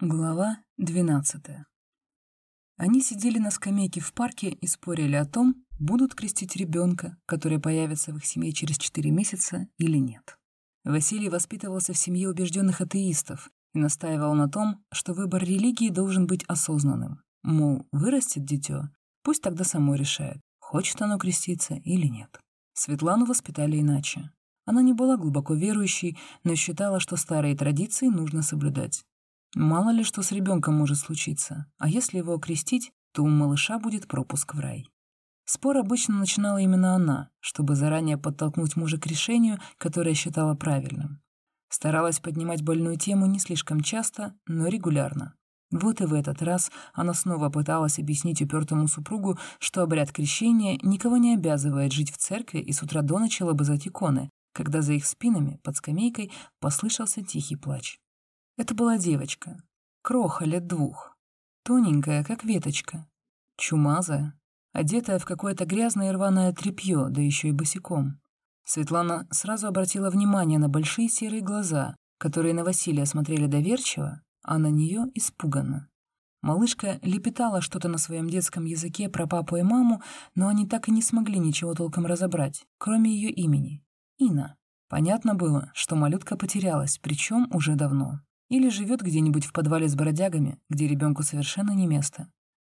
Глава двенадцатая. Они сидели на скамейке в парке и спорили о том, будут крестить ребенка, который появится в их семье через четыре месяца, или нет. Василий воспитывался в семье убежденных атеистов и настаивал на том, что выбор религии должен быть осознанным. Мол, вырастет дитё, пусть тогда само решает, хочет оно креститься или нет. Светлану воспитали иначе. Она не была глубоко верующей, но считала, что старые традиции нужно соблюдать. Мало ли что с ребенком может случиться, а если его окрестить, то у малыша будет пропуск в рай. Спор обычно начинала именно она, чтобы заранее подтолкнуть мужа к решению, которое считала правильным. Старалась поднимать больную тему не слишком часто, но регулярно. Вот и в этот раз она снова пыталась объяснить упертому супругу, что обряд крещения никого не обязывает жить в церкви и с утра до ночи лобызать иконы, когда за их спинами, под скамейкой, послышался тихий плач. Это была девочка, кроха лет двух, тоненькая, как веточка, чумазая, одетая в какое-то грязное рваное тряпье, да еще и босиком. Светлана сразу обратила внимание на большие серые глаза, которые на Василия смотрели доверчиво, а на нее испуганно. Малышка лепетала что-то на своем детском языке про папу и маму, но они так и не смогли ничего толком разобрать, кроме ее имени — Ина. Понятно было, что малютка потерялась, причем уже давно. Или живет где-нибудь в подвале с бродягами, где ребенку совершенно не место.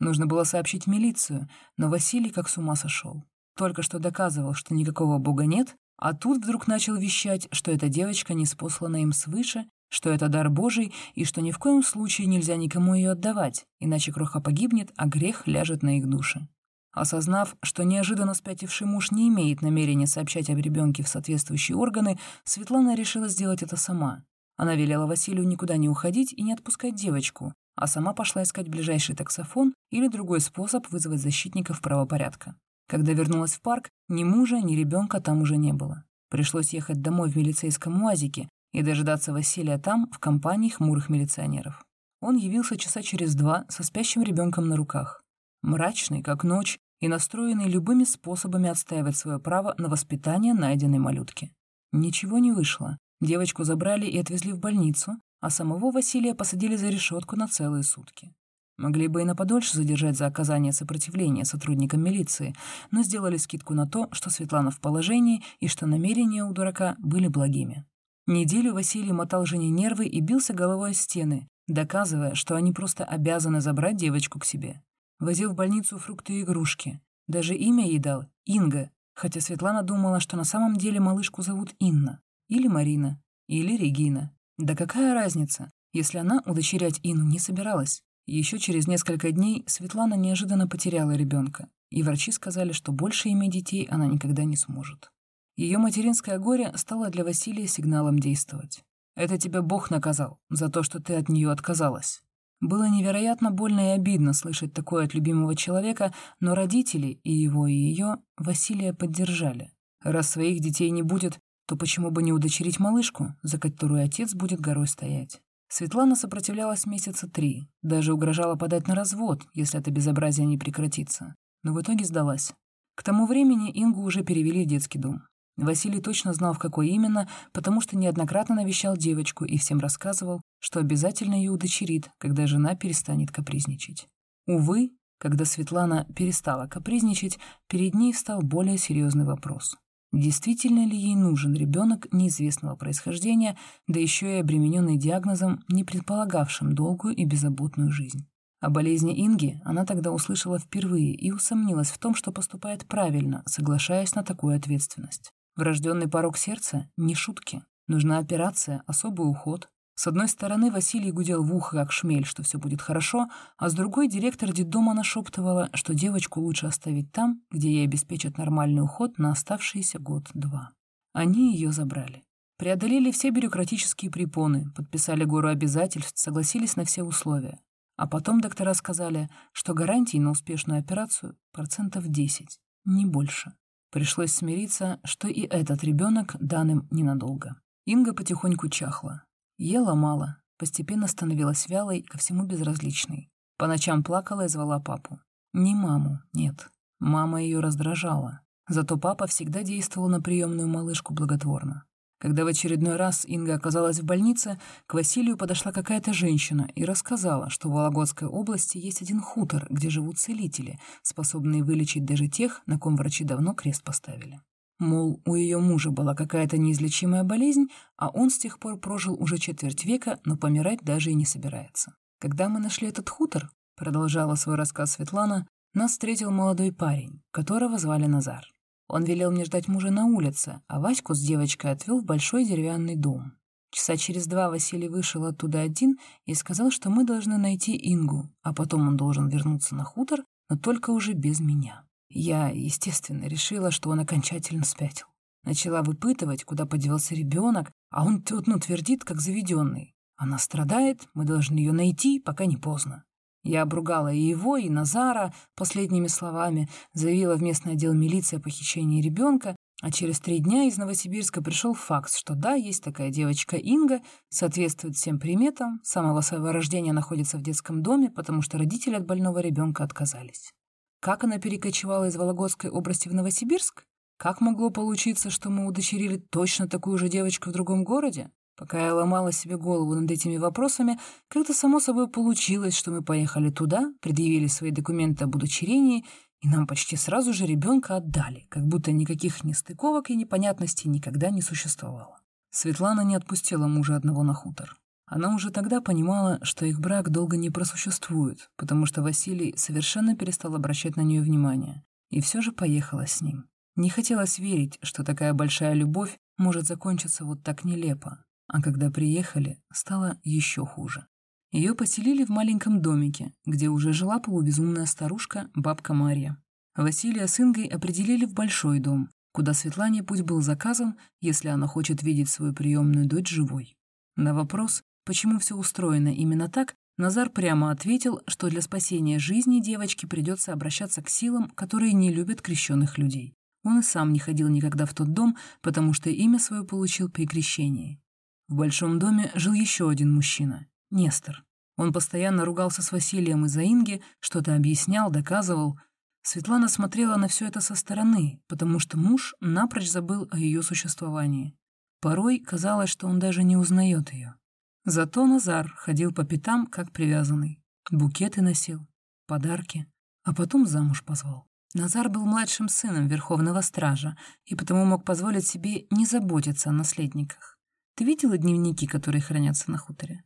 Нужно было сообщить милицию, но Василий как с ума сошел. Только что доказывал, что никакого бога нет, а тут вдруг начал вещать, что эта девочка не спослана им свыше, что это дар Божий и что ни в коем случае нельзя никому ее отдавать, иначе кроха погибнет, а грех ляжет на их души. Осознав, что неожиданно спятивший муж не имеет намерения сообщать об ребенке в соответствующие органы, Светлана решила сделать это сама. Она велела Василию никуда не уходить и не отпускать девочку, а сама пошла искать ближайший таксофон или другой способ вызвать защитников правопорядка. Когда вернулась в парк, ни мужа, ни ребенка там уже не было. Пришлось ехать домой в милицейском УАЗике и дожидаться Василия там, в компании хмурых милиционеров. Он явился часа через два со спящим ребенком на руках. Мрачный, как ночь, и настроенный любыми способами отстаивать свое право на воспитание найденной малютки. Ничего не вышло. Девочку забрали и отвезли в больницу, а самого Василия посадили за решетку на целые сутки. Могли бы и на подольше задержать за оказание сопротивления сотрудникам милиции, но сделали скидку на то, что Светлана в положении и что намерения у дурака были благими. Неделю Василий мотал жене нервы и бился головой о стены, доказывая, что они просто обязаны забрать девочку к себе. Возил в больницу фрукты и игрушки. Даже имя ей дал — Инга, хотя Светлана думала, что на самом деле малышку зовут Инна. Или Марина, или Регина. Да какая разница, если она удочерять Ину не собиралась? Еще через несколько дней Светлана неожиданно потеряла ребенка, и врачи сказали, что больше иметь детей она никогда не сможет. Ее материнское горе стало для Василия сигналом действовать. «Это тебя Бог наказал за то, что ты от нее отказалась». Было невероятно больно и обидно слышать такое от любимого человека, но родители, и его, и ее, Василия поддержали. Раз своих детей не будет, то почему бы не удочерить малышку, за которую отец будет горой стоять? Светлана сопротивлялась месяца три, даже угрожала подать на развод, если это безобразие не прекратится. Но в итоге сдалась. К тому времени Ингу уже перевели в детский дом. Василий точно знал, в какой именно, потому что неоднократно навещал девочку и всем рассказывал, что обязательно ее удочерит, когда жена перестанет капризничать. Увы, когда Светлана перестала капризничать, перед ней встал более серьезный вопрос. Действительно ли ей нужен ребенок неизвестного происхождения, да еще и обремененный диагнозом, не предполагавшим долгую и беззаботную жизнь? О болезни Инги она тогда услышала впервые и усомнилась в том, что поступает правильно, соглашаясь на такую ответственность. Врожденный порог сердца — не шутки. Нужна операция, особый уход, с одной стороны, Василий гудел в ухо, как шмель, что все будет хорошо, а с другой директор детдома нашептывала, что девочку лучше оставить там, где ей обеспечат нормальный уход на оставшийся год-два. Они ее забрали. Преодолели все бюрократические препоны, подписали гору обязательств, согласились на все условия. А потом доктора сказали, что гарантии на успешную операцию процентов 10, не больше. Пришлось смириться, что и этот ребенок дан ненадолго. Инга потихоньку чахла. Ела мало, постепенно становилась вялой, ко всему безразличной. По ночам плакала и звала папу. Не маму, нет. Мама ее раздражала. Зато папа всегда действовал на приемную малышку благотворно. Когда в очередной раз Инга оказалась в больнице, к Василию подошла какая-то женщина и рассказала, что в Вологодской области есть один хутор, где живут целители, способные вылечить даже тех, на ком врачи давно крест поставили. Мол, у ее мужа была какая-то неизлечимая болезнь, а он с тех пор прожил уже четверть века, но помирать даже и не собирается. Когда мы нашли этот хутор, продолжала свой рассказ Светлана, нас встретил молодой парень, которого звали Назар. Он велел мне ждать мужа на улице, а Ваську с девочкой отвел в большой деревянный дом. Часа через два Василий вышел оттуда один и сказал, что мы должны найти Ингу, а потом он должен вернуться на хутор, но только уже без меня. Я, естественно, решила, что он окончательно спятил. Начала выпытывать, куда подевался ребенок, а он ну, твердит, как заведенный. Она страдает, мы должны ее найти, пока не поздно. Я обругала и его, и Назара последними словами, заявила в местный отдел милиции о похищении ребенка, а через три дня из Новосибирска пришел факс, что да, есть такая девочка Инга, соответствует всем приметам, с самого своего рождения находится в детском доме, потому что родители от больного ребенка отказались. Как она перекочевала из Вологодской области в Новосибирск? Как могло получиться, что мы удочерили точно такую же девочку в другом городе? Пока я ломала себе голову над этими вопросами, как-то само собой получилось, что мы поехали туда, предъявили свои документы об удочерении, и нам почти сразу же ребенка отдали, как будто никаких нестыковок и непонятностей никогда не существовало. Светлана не отпустила мужа одного на хутор. Она уже тогда понимала, что их брак долго не просуществует, потому что Василий совершенно перестал обращать на нее внимание, и все же поехала с ним. Не хотелось верить, что такая большая любовь может закончиться вот так нелепо, а когда приехали, стало еще хуже. Ее поселили в маленьком домике, где уже жила полубезумная старушка, бабка Мария. Василия с Ингой определили в большой дом, куда Светлане путь был заказан, если она хочет видеть свою приемную дочь живой. На вопрос, почему все устроено именно так, Назар прямо ответил, что для спасения жизни девочки придется обращаться к силам, которые не любят крещенных людей. Он и сам не ходил никогда в тот дом, потому что имя свое получил при крещении. В большом доме жил еще один мужчина — Нестор. Он постоянно ругался с Василием из-за Инги, что-то объяснял, доказывал. Светлана смотрела на все это со стороны, потому что муж напрочь забыл о ее существовании. Порой казалось, что он даже не узнает ее. Зато Назар ходил по пятам, как привязанный. Букеты носил, подарки, а потом замуж позвал. Назар был младшим сыном Верховного Стража и потому мог позволить себе не заботиться о наследниках. Ты видела дневники, которые хранятся на хуторе?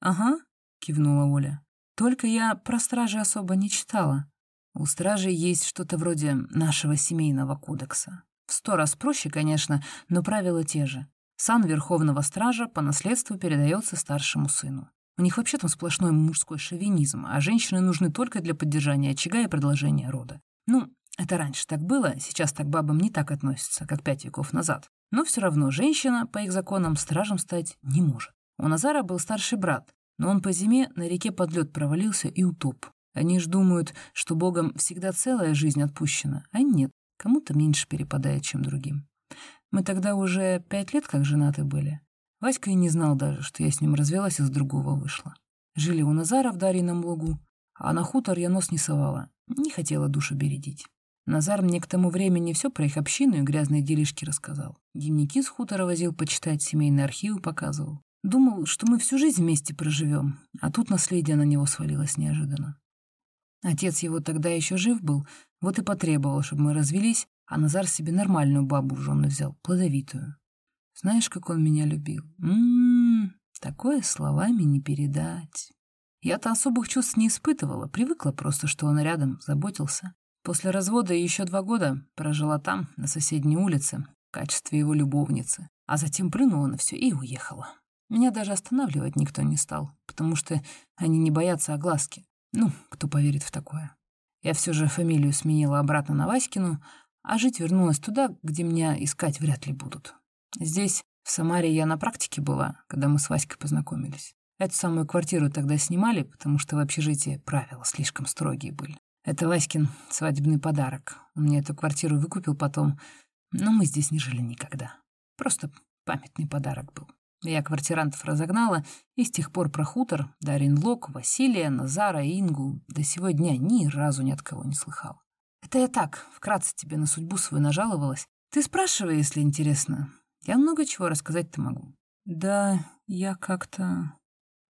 Ага, кивнула Оля. Только я про стражи особо не читала. У стражей есть что-то вроде нашего семейного кодекса. В сто раз проще, конечно, но правила те же. Сан Верховного Стража по наследству передается старшему сыну. У них вообще там сплошной мужской шовинизм, а женщины нужны только для поддержания очага и продолжения рода. Ну, это раньше так было, сейчас так бабам не так относятся, как пять веков назад. Но все равно женщина, по их законам, стражем стать не может. У Назара был старший брат, но он по зиме на реке под лед провалился и утоп. Они ж думают, что Богом всегда целая жизнь отпущена, а нет, кому-то меньше перепадает, чем другим. Мы тогда уже пять лет как женаты были. Васька и не знал даже, что я с ним развелась и с другого вышла. Жили у Назара в Дарьином лугу, а на хутор я нос не совала, не хотела душу бередить. Назар мне к тому времени все про их общину и грязные делишки рассказал. Дневники с хутора возил почитать, семейные архивы показывал. Думал, что мы всю жизнь вместе проживем, а тут наследие на него свалилось неожиданно. Отец его тогда еще жив был, вот и потребовал, чтобы мы развелись, а Назар себе нормальную бабу в жены взял, плодовитую. Знаешь, как он меня любил? М-м-м, такое словами не передать. Я-то особых чувств не испытывала, привыкла просто, что он рядом, заботился. После развода еще два года прожила там, на соседней улице, в качестве его любовницы, а затем плюнула на все и уехала. Меня даже останавливать никто не стал, потому что они не боятся огласки. Ну, кто поверит в такое. Я все же фамилию сменила обратно на Васькину, а жить вернулась туда, где меня искать вряд ли будут. Здесь, в Самаре, я на практике была, когда мы с Васькой познакомились. Эту самую квартиру тогда снимали, потому что в общежитии правила слишком строгие были. Это Васькин свадебный подарок. Он мне эту квартиру выкупил потом, но мы здесь не жили никогда. Просто памятный подарок был. Я квартирантов разогнала, и с тех пор про хутор, Дарин Лок, Василия, Назара, Ингу до сего дня ни разу ни от кого не слыхал. Это я так, вкратце тебе на судьбу свою нажаловалась. Ты спрашивай, если интересно. Я много чего рассказать-то могу. Да, я как-то...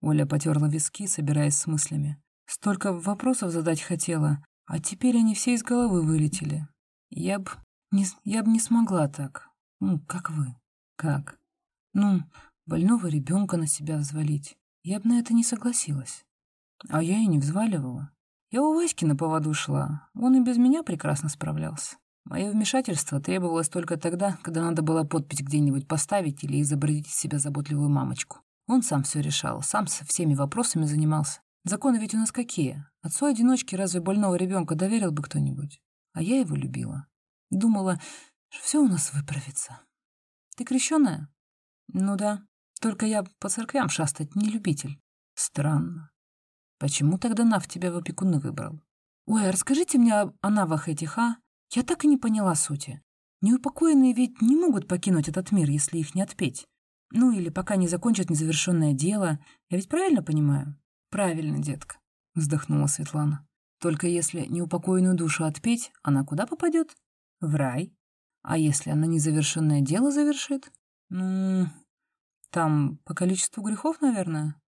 Оля потерла виски, собираясь с мыслями. Столько вопросов задать хотела, а теперь они все из головы вылетели. Я б не, я б не смогла так. Ну, как вы. Как? Ну, больного ребенка на себя взвалить. Я бы на это не согласилась. А я и не взваливала. Я у Васьки на поводу шла. Он и без меня прекрасно справлялся. Мое вмешательство требовалось только тогда, когда надо было подпись где-нибудь поставить или изобразить из себя заботливую мамочку. Он сам все решал, сам со всеми вопросами занимался. Законы ведь у нас какие? Отцу-одиночке разве больного ребенка доверил бы кто-нибудь? А я его любила. Думала, что все у нас выправится. Ты крещеная? Ну да. Только я по церквям шастать не любитель. Странно. Почему тогда Нав тебя в опекуны выбрал? Ой, а расскажите мне о Навах этих, а? Я так и не поняла сути. Неупокоенные ведь не могут покинуть этот мир, если их не отпеть. Ну или пока не закончат незавершенное дело. Я ведь правильно понимаю? Правильно, детка, вздохнула Светлана. Только если неупокоенную душу отпеть, она куда попадет? В рай. А если она незавершенное дело завершит? Ну, там по количеству грехов, наверное.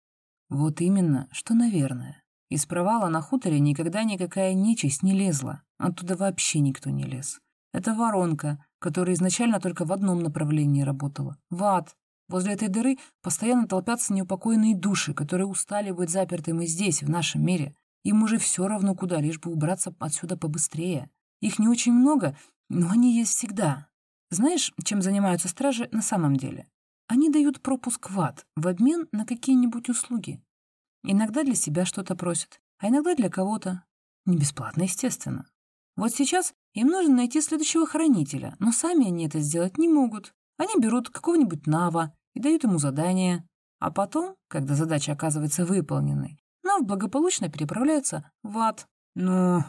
Вот именно, что наверное. Из провала на хуторе никогда никакая нечисть не лезла. Оттуда вообще никто не лез. Это воронка, которая изначально только в одном направлении работала. В ад. Возле этой дыры постоянно толпятся неупокоенные души, которые устали быть запертыми здесь, в нашем мире. Им уже все равно куда, лишь бы убраться отсюда побыстрее. Их не очень много, но они есть всегда. Знаешь, чем занимаются стражи на самом деле? Они дают пропуск в ад в обмен на какие-нибудь услуги. Иногда для себя что-то просят, а иногда для кого-то. Не бесплатно, естественно. Вот сейчас им нужно найти следующего хранителя, но сами они это сделать не могут. Они берут какого-нибудь Нава и дают ему задание. А потом, когда задача оказывается выполненной, Нав благополучно переправляется в ад. Но...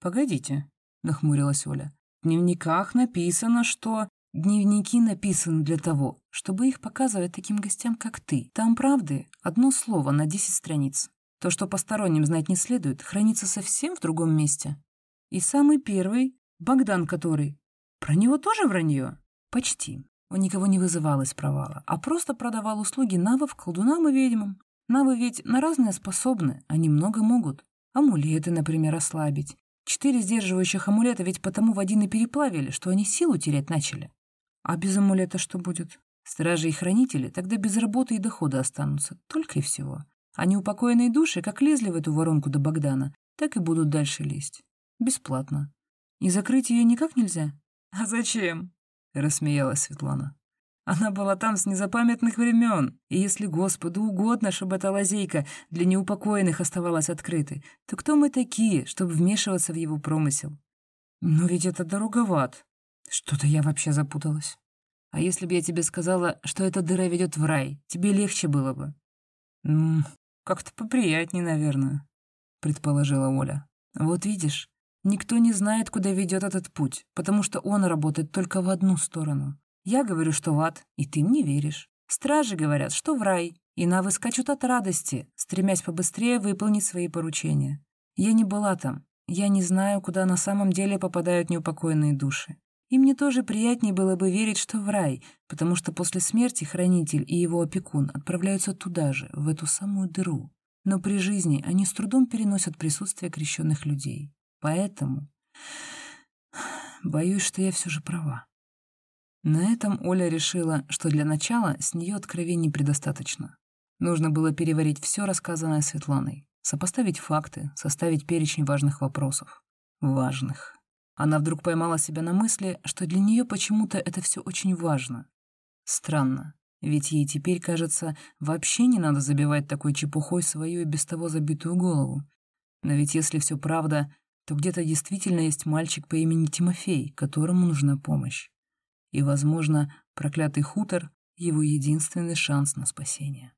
Погодите, нахмурилась Оля. В дневниках написано, что Дневники написаны для того, чтобы их показывать таким гостям, как ты. Там правды одно слово на десять страниц. То, что посторонним знать не следует, хранится совсем в другом месте. И самый первый, Богдан который, про него тоже вранье? Почти. Он никого не вызывал из провала, а просто продавал услуги навов, колдунам и ведьмам. Навы ведь на разные способны, они много могут. Амулеты, например, ослабить. Четыре сдерживающих амулета ведь потому в один и переплавили, что они силу терять начали. А без амулета что будет? Стражи и хранители тогда без работы и дохода останутся, только и всего. А неупокоенные души, как лезли в эту воронку до Богдана, так и будут дальше лезть. Бесплатно. И закрыть ее никак нельзя? А зачем? Рассмеялась Светлана. Она была там с незапамятных времен, и если Господу угодно, чтобы эта лазейка для неупокоенных оставалась открытой, то кто мы такие, чтобы вмешиваться в его промысел? Но ведь это дороговат. Что-то я вообще запуталась. А если бы я тебе сказала, что эта дыра ведет в рай, тебе легче было бы? Ну, как-то поприятнее, наверное, предположила Оля. Вот видишь, никто не знает, куда ведет этот путь, потому что он работает только в одну сторону. Я говорю, что в ад, и ты мне веришь. Стражи говорят, что в рай, и навы скачут от радости, стремясь побыстрее выполнить свои поручения. Я не была там, я не знаю, куда на самом деле попадают неупокоенные души. И мне тоже приятнее было бы верить, что в рай, потому что после смерти хранитель и его опекун отправляются туда же, в эту самую дыру. Но при жизни они с трудом переносят присутствие крещенных людей. Поэтому боюсь, что я все же права. На этом Оля решила, что для начала с нее откровений предостаточно. Нужно было переварить все рассказанное Светланой, сопоставить факты, составить перечень важных вопросов. Важных. Она вдруг поймала себя на мысли, что для нее почему-то это все очень важно. Странно, ведь ей теперь, кажется, вообще не надо забивать такой чепухой свою и без того забитую голову. Но ведь если все правда, то где-то действительно есть мальчик по имени Тимофей, которому нужна помощь. И, возможно, проклятый хутор — его единственный шанс на спасение.